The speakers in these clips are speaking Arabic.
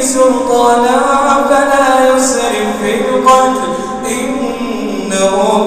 سلطانا. فلا يسرف في القتل. إنه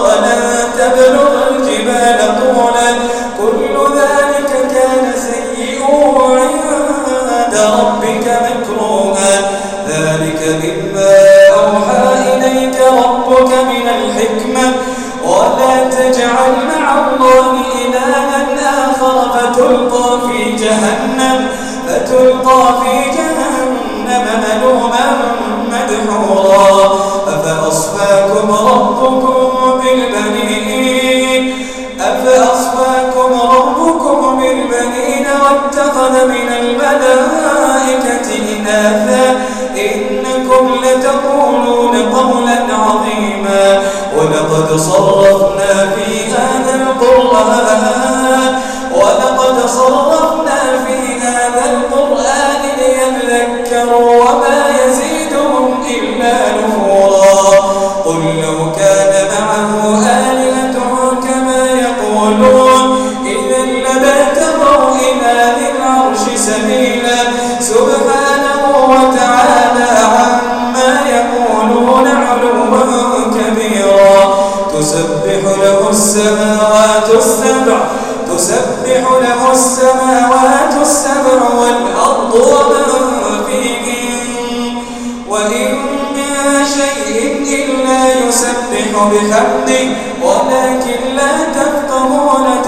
فتلقى في جهنم فتلقى في جهنم ملوما مدحورا. أفأصفاكم ربكم بالبنين؟ أفأصفاكم ربكم بالبنين واتخذ من الملائكة إناثا؟ إنكم لتقولون قولا عظيما. ولقد صرفنا إذا لبتغوا إلى ذي العرش سبيلا سبحانه وتعالى عما يقولون علوا كبيرا. تسبح له السماوات السبع تسبح له السماوات السبع والأرض ومن فيهن. وإن من شيء إلا يسبح بحمده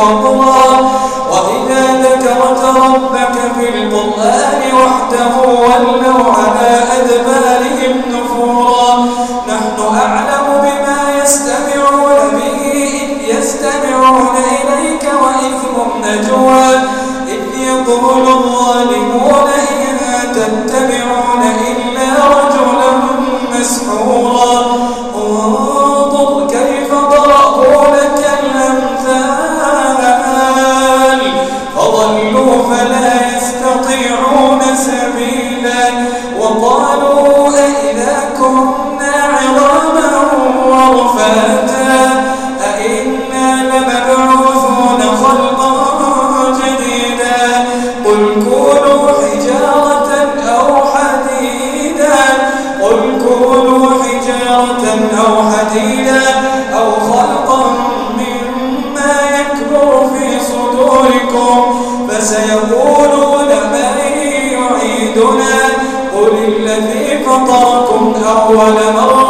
وقرا وإذا ذكرت ربك في القرآن وحده ولوا على أدبارهم نفورا. نحن أعلم بما يستمعون به إذ يستمعون إليك وإذ هم نجوى. إذ يقول الظالمون إن تتبعون الذي فطركم أول مرة.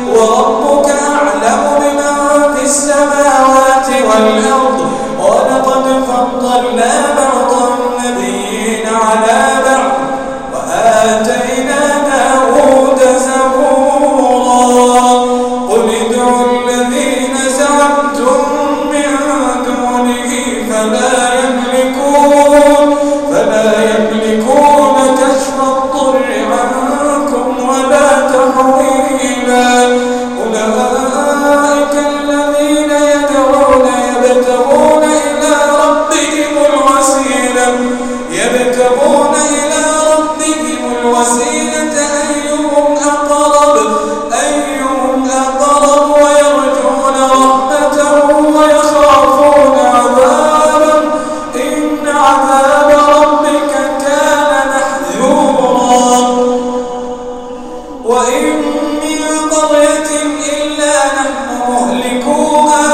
وإن من قرية إلا نحن مهلكوها.